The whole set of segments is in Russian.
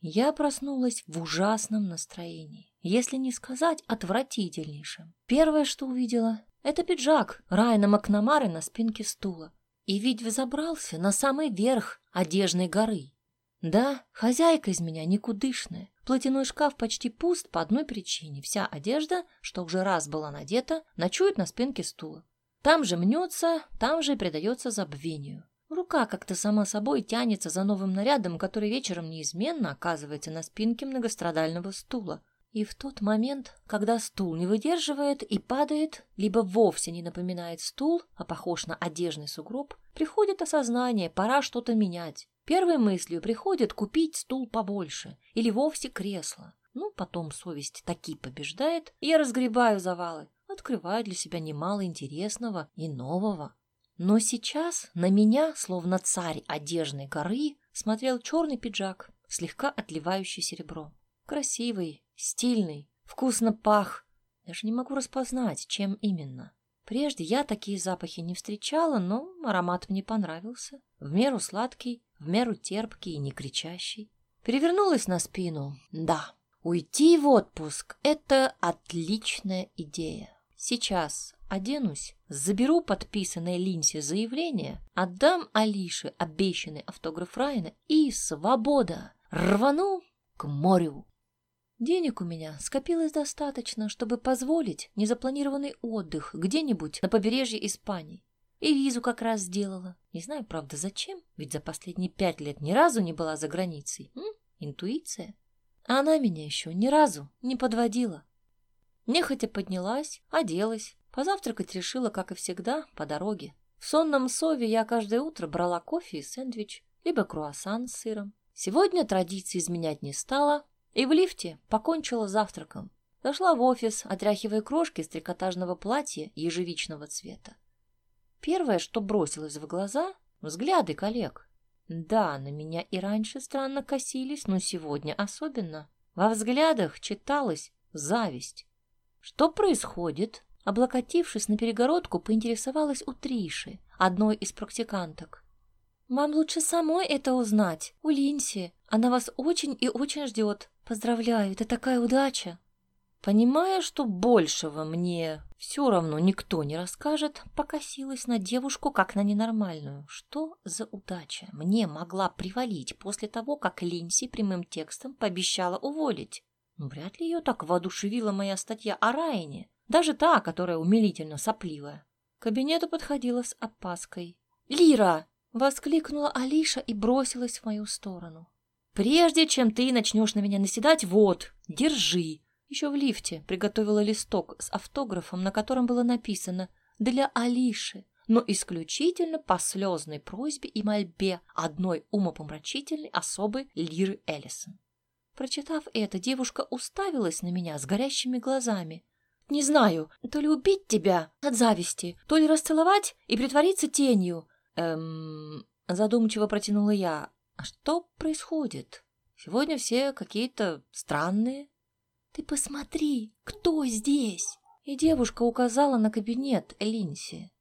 Я проснулась в ужасном настроении, если не сказать отвратительнейшем. Первое, что увидела, это пиджак Райана Макнамары на спинке стула. И ведь взобрался на самый верх одежной горы. Да, хозяйка из меня никудышная. Платяной шкаф почти пуст по одной причине. Вся одежда, что уже раз была надета, ночует на спинке стула. Там же мнется, там же предается забвению. Рука как-то сама собой тянется за новым нарядом, который вечером неизменно оказывается на спинке многострадального стула. И в тот момент, когда стул не выдерживает и падает, либо вовсе не напоминает стул, а похож на одежный сугроб, приходит осознание, пора что-то менять. Первой мыслью приходит купить стул побольше или вовсе кресло. Ну, потом совесть таки побеждает, и я разгребаю завалы, открываю для себя немало интересного и нового. Но сейчас на меня, словно царь одежной горы, смотрел черный пиджак, слегка отливающий серебром. Красивый, стильный, вкусно пах. Даже не могу распознать, чем именно. Прежде я такие запахи не встречала, но аромат мне понравился. В меру сладкий, в меру терпкий и не кричащий. Перевернулась на спину. Да, уйти в отпуск — это отличная идея. Сейчас оденусь, заберу подписанное Линсе заявление, отдам Алише обещанный автограф Райана и свобода. Рвану к морю. Денег у меня скопилось достаточно, чтобы позволить незапланированный отдых где-нибудь на побережье Испании. И визу как раз сделала. Не знаю, правда, зачем, ведь за последние пять лет ни разу не была за границей. М? Интуиция. А она меня еще ни разу не подводила. Нехотя поднялась, оделась, позавтракать решила, как и всегда, по дороге. В сонном сове я каждое утро брала кофе и сэндвич, либо круассан с сыром. Сегодня традиции изменять не стала, и в лифте покончила завтраком. Зашла в офис, отряхивая крошки с трикотажного платья ежевичного цвета. Первое, что бросилось в глаза — взгляды коллег. Да, на меня и раньше странно косились, но сегодня особенно. Во взглядах читалась зависть. Что происходит? Облокотившись на перегородку, поинтересовалась у Триши, одной из практиканток. «Вам лучше самой это узнать, у Линси. Она вас очень и очень ждет. Поздравляю, это такая удача!» Понимая, что большего мне все равно никто не расскажет, покосилась на девушку как на ненормальную. Что за удача мне могла привалить после того, как Линси прямым текстом пообещала уволить? Вряд ли ее так воодушевила моя статья о Райане, даже та, которая умилительно сопливая. К кабинету подходила с опаской. «Лира!» — воскликнула Алиша и бросилась в мою сторону. «Прежде чем ты начнешь на меня наседать, вот, держи!» Еще в лифте приготовила листок с автографом, на котором было написано «Для Алиши», но исключительно по слезной просьбе и мольбе одной умопомрачительной особы Лиры Эллисон. Прочитав это, девушка уставилась на меня с горящими глазами. «Не знаю, то ли убить тебя от зависти, то ли расцеловать и притвориться тенью». «Эм...» — задумчиво протянула я. «А что происходит? Сегодня все какие-то странные». «Ты посмотри, кто здесь?» И девушка указала на кабинет Линси.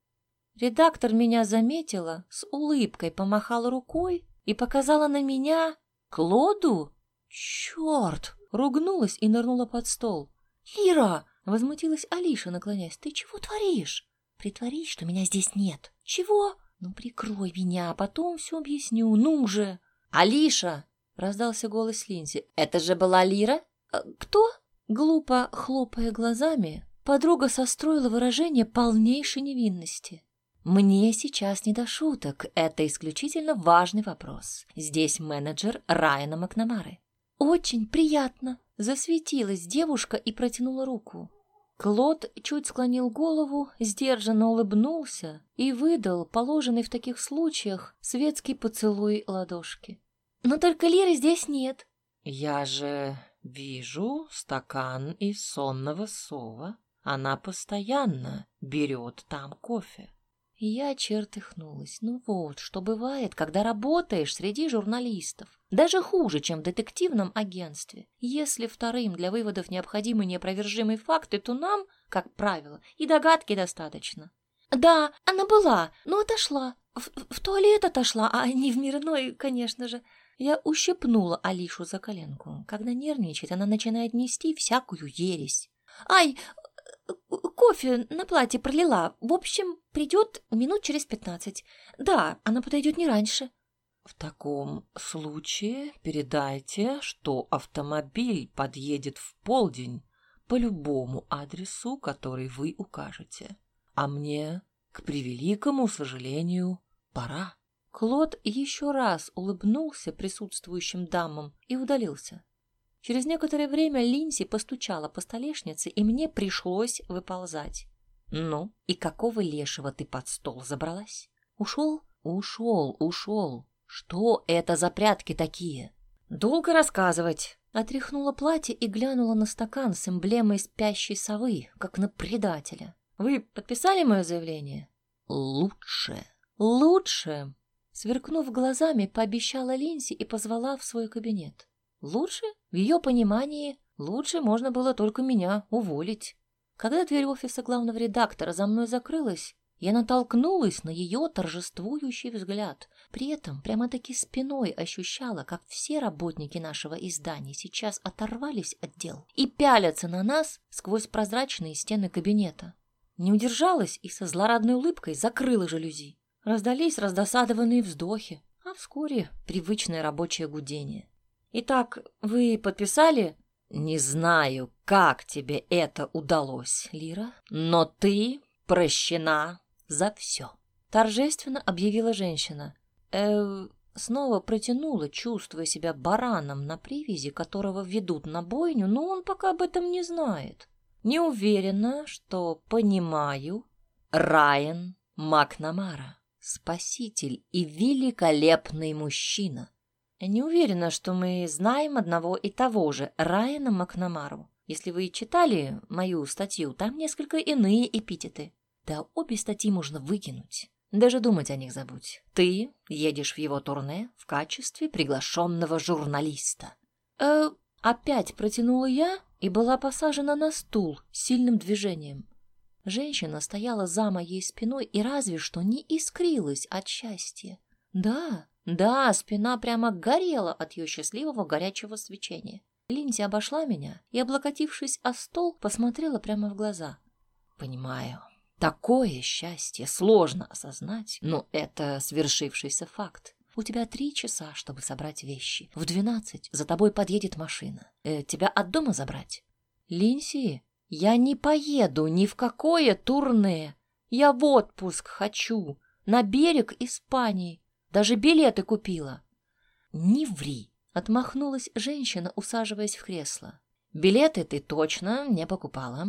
Редактор меня заметила, с улыбкой помахала рукой и показала на меня Клоду. «Черт!» — ругнулась и нырнула под стол. «Лира!» — возмутилась Алиша, наклоняясь. «Ты чего творишь?» «Притворись, что меня здесь нет». «Чего?» «Ну, прикрой меня, а потом все объясню. Ну же!» «Алиша!» — раздался голос Линзи. «Это же была Лира?» «А, «Кто?» Глупо хлопая глазами, подруга состроила выражение полнейшей невинности. «Мне сейчас не до шуток. Это исключительно важный вопрос. Здесь менеджер Райана Макнамары. «Очень приятно!» — засветилась девушка и протянула руку. Клод чуть склонил голову, сдержанно улыбнулся и выдал положенный в таких случаях светский поцелуй ладошки. «Но только Лиры здесь нет». «Я же вижу стакан из сонного сова. Она постоянно берет там кофе». Я чертыхнулась. Ну вот, что бывает, когда работаешь среди журналистов. Даже хуже, чем в детективном агентстве. Если вторым для выводов необходимы неопровержимые факты, то нам, как правило, и догадки достаточно. Да, она была, но отошла. В, в туалет отошла, а не в мирной, конечно же. Я ущипнула Алишу за коленку. Когда нервничает, она начинает нести всякую ересь. «Ай, кофе на платье пролила. В общем, придет минут через пятнадцать. Да, она подойдет не раньше». В таком случае передайте, что автомобиль подъедет в полдень по любому адресу, который вы укажете. А мне, к превеликому сожалению, пора. Клод еще раз улыбнулся присутствующим дамам и удалился. Через некоторое время Линси постучала по столешнице, и мне пришлось выползать. «Ну, и какого лешего ты под стол забралась?» «Ушел?» «Ушел, ушел. Что это за прятки такие?» «Долго рассказывать». Отряхнула платье и глянула на стакан с эмблемой спящей совы, как на предателя. «Вы подписали мое заявление?» «Лучше». «Лучше», Сверкнув глазами, пообещала Линси и позвала в свой кабинет. Лучше, в ее понимании, лучше можно было только меня уволить. Когда дверь офиса главного редактора за мной закрылась, я натолкнулась на ее торжествующий взгляд. При этом прямо-таки спиной ощущала, как все работники нашего издания сейчас оторвались от дел и пялятся на нас сквозь прозрачные стены кабинета. Не удержалась и со злорадной улыбкой закрыла жалюзи. Раздались раздосадованные вздохи, а вскоре привычное рабочее гудение. «Итак, вы подписали?» «Не знаю, как тебе это удалось, Лира, но ты прощена за все», — торжественно объявила женщина. «Э, снова протянула, чувствуя себя бараном на привязи, которого ведут на бойню, но он пока об этом не знает. Не уверена, что понимаю. Райан Макнамара спаситель и великолепный мужчина. Не уверена, что мы знаем одного и того же Райана Макнамару. Если вы читали мою статью, там несколько иные эпитеты. Да обе статьи можно выкинуть. Даже думать о них забудь. Ты едешь в его турне в качестве приглашенного журналиста. Э, опять протянула я и была посажена на стул сильным движением. Женщина стояла за моей спиной и разве что не искрилась от счастья. Да, да, спина прямо горела от ее счастливого горячего свечения. Линзи обошла меня и, облокотившись о стол, посмотрела прямо в глаза. «Понимаю, такое счастье сложно осознать, но это свершившийся факт. У тебя три часа, чтобы собрать вещи. В двенадцать за тобой подъедет машина. Э, тебя от дома забрать?» «Линси, я не поеду ни в какое турне. Я в отпуск хочу, на берег Испании. Даже билеты купила. Не ври, отмахнулась женщина, усаживаясь в кресло. Билеты ты точно не покупала.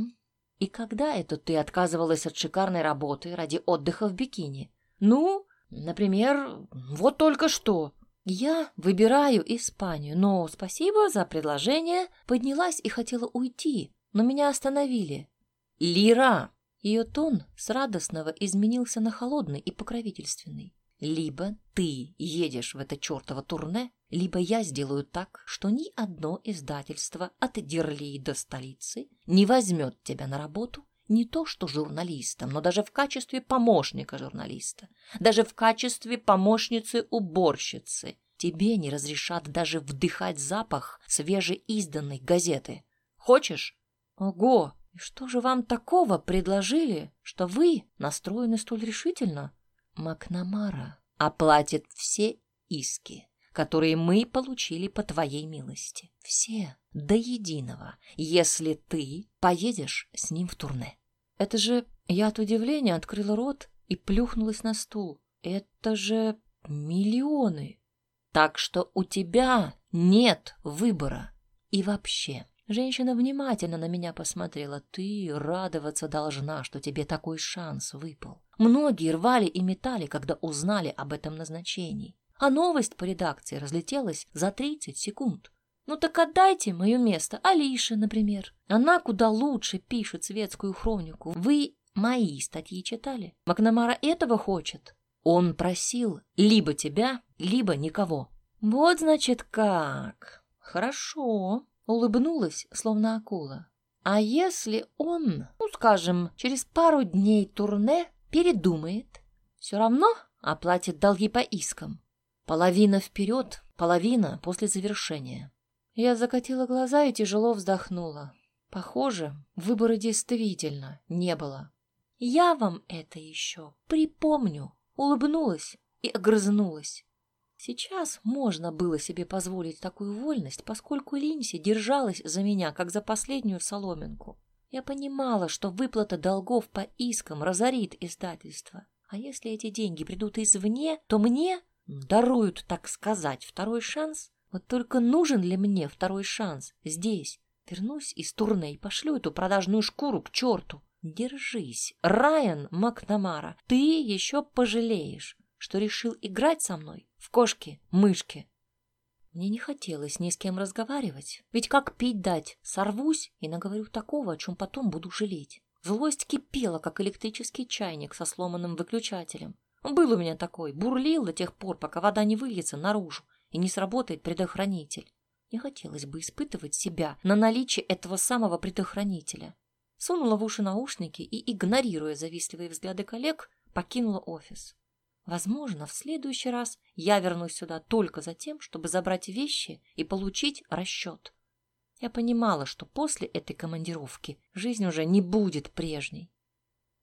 И когда это ты отказывалась от шикарной работы ради отдыха в бикини? Ну, например, вот только что. Я выбираю Испанию, но спасибо за предложение. Поднялась и хотела уйти, но меня остановили. «Лира!» Ее тон с радостного изменился на холодный и покровительственный. «Либо ты едешь в это чертово турне, либо я сделаю так, что ни одно издательство от Дерлии до столицы не возьмет тебя на работу не то что журналистом, но даже в качестве помощника журналиста, даже в качестве помощницы-уборщицы. Тебе не разрешат даже вдыхать запах свежеизданной газеты. Хочешь? Ого! И что же вам такого предложили, что вы настроены столь решительно? Макнамара оплатит все иски, которые мы получили по твоей милости. Все, до единого, если ты поедешь с ним в турне. Это же... Я от удивления открыла рот и плюхнулась на стул. Это же миллионы. Так что у тебя нет выбора. И вообще, Женщина внимательно на меня посмотрела. Ты радоваться должна, что тебе такой шанс выпал. Многие рвали и метали, когда узнали об этом назначении. А новость по редакции разлетелась за 30 секунд. Ну так отдайте мое место Алише, например. Она куда лучше пишет светскую хронику. Вы мои статьи читали? Макнамара этого хочет. Он просил либо тебя, либо никого. Вот значит как. Хорошо. Улыбнулась, словно акула. А если он, ну, скажем, через пару дней турне передумает, все равно оплатит долги по искам. Половина вперед, половина после завершения. Я закатила глаза и тяжело вздохнула. Похоже, выбора действительно не было. Я вам это еще припомню, улыбнулась и огрызнулась. Сейчас можно было себе позволить такую вольность, поскольку Линси держалась за меня, как за последнюю соломинку. Я понимала, что выплата долгов по искам разорит издательство. А если эти деньги придут извне, то мне даруют, так сказать, второй шанс. Вот только нужен ли мне второй шанс здесь? Вернусь из турне и пошлю эту продажную шкуру к черту. Держись, Райан Макнамара, ты еще пожалеешь, что решил играть со мной в кошки-мышки. Мне не хотелось ни с кем разговаривать, ведь как пить дать, сорвусь и наговорю такого, о чем потом буду жалеть. Злость кипела, как электрический чайник со сломанным выключателем. Был у меня такой, бурлил до тех пор, пока вода не выльется наружу и не сработает предохранитель. Не хотелось бы испытывать себя на наличие этого самого предохранителя. Сунула в уши наушники и, игнорируя завистливые взгляды коллег, покинула офис. Возможно, в следующий раз я вернусь сюда только за тем, чтобы забрать вещи и получить расчет. Я понимала, что после этой командировки жизнь уже не будет прежней.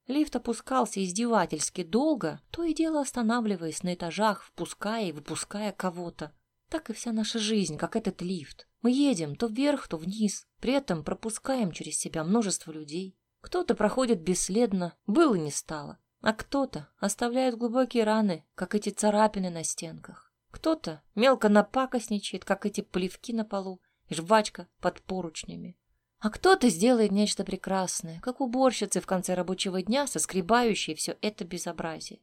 Лифт опускался издевательски долго, то и дело останавливаясь на этажах, впуская и выпуская кого-то. Так и вся наша жизнь, как этот лифт. Мы едем то вверх, то вниз, при этом пропускаем через себя множество людей. Кто-то проходит бесследно, было не стало. А кто-то оставляет глубокие раны, как эти царапины на стенках. Кто-то мелко напакостничает, как эти плевки на полу и жвачка под поручнями. А кто-то сделает нечто прекрасное, как уборщицы в конце рабочего дня, соскребающие все это безобразие.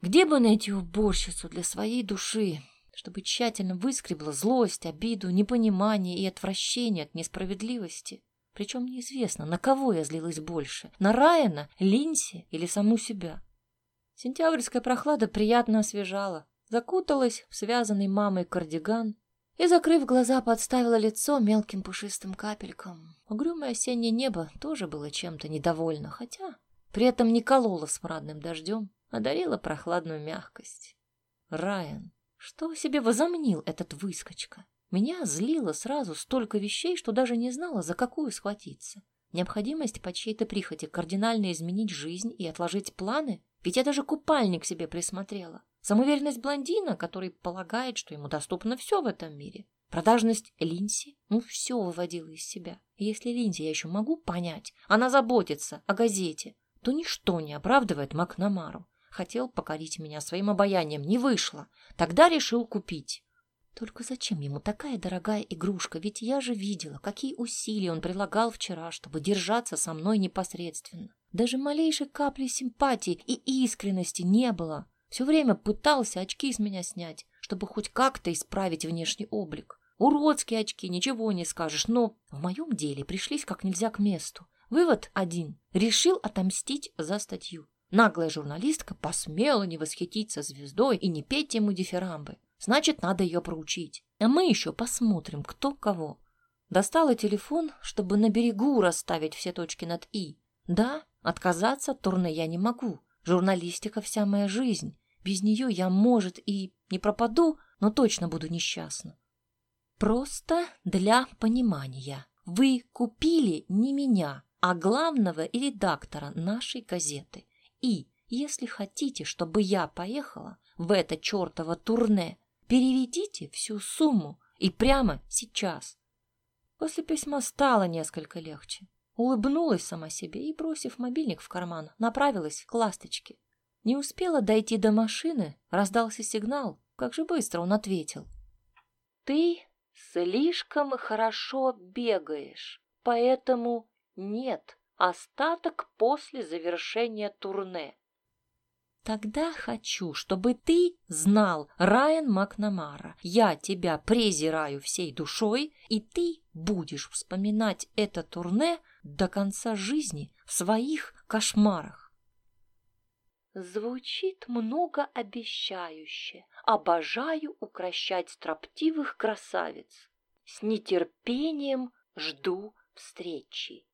Где бы найти уборщицу для своей души, чтобы тщательно выскребла злость, обиду, непонимание и отвращение от несправедливости? Причем неизвестно, на кого я злилась больше. На Райана, Линси или саму себя. Сентябрьская прохлада приятно освежала. Закуталась в связанный мамой кардиган и, закрыв глаза, подставила лицо мелким пушистым капелькам. Угрюмое осеннее небо тоже было чем-то недовольно, хотя при этом не кололо смрадным дождем, а дарило прохладную мягкость. Райан, что себе возомнил этот выскочка? Меня злило сразу столько вещей, что даже не знала, за какую схватиться. Необходимость по чьей-то прихоти кардинально изменить жизнь и отложить планы? Ведь я даже купальник себе присмотрела. Самоуверенность блондина, который полагает, что ему доступно все в этом мире. Продажность Линси, ну, все выводила из себя. И если Линси я еще могу понять, она заботится о газете, то ничто не оправдывает Макнамару. Хотел покорить меня своим обаянием, не вышло. Тогда решил купить. Только зачем ему такая дорогая игрушка? Ведь я же видела, какие усилия он прилагал вчера, чтобы держаться со мной непосредственно. Даже малейшей капли симпатии и искренности не было. Все время пытался очки с меня снять, чтобы хоть как-то исправить внешний облик. Уродские очки, ничего не скажешь, но в моем деле пришлись как нельзя к месту. Вывод один. Решил отомстить за статью. Наглая журналистка посмела не восхититься звездой и не петь ему дифирамбы. Значит, надо ее проучить. А мы еще посмотрим, кто кого. Достала телефон, чтобы на берегу расставить все точки над «и». Да, отказаться от турне я не могу. Журналистика вся моя жизнь. Без нее я, может, и не пропаду, но точно буду несчастна. Просто для понимания. Вы купили не меня, а главного редактора нашей газеты. И если хотите, чтобы я поехала в это чертово турне, Переведите всю сумму и прямо сейчас. После письма стало несколько легче. Улыбнулась сама себе и, бросив мобильник в карман, направилась к ласточке. Не успела дойти до машины, раздался сигнал. Как же быстро он ответил. «Ты слишком хорошо бегаешь, поэтому нет, остаток после завершения турне. Тогда хочу, чтобы ты знал, Райан Макнамара, я тебя презираю всей душой, и ты будешь вспоминать это турне до конца жизни в своих кошмарах. Звучит многообещающе. Обожаю укращать строптивых красавиц. С нетерпением жду встречи.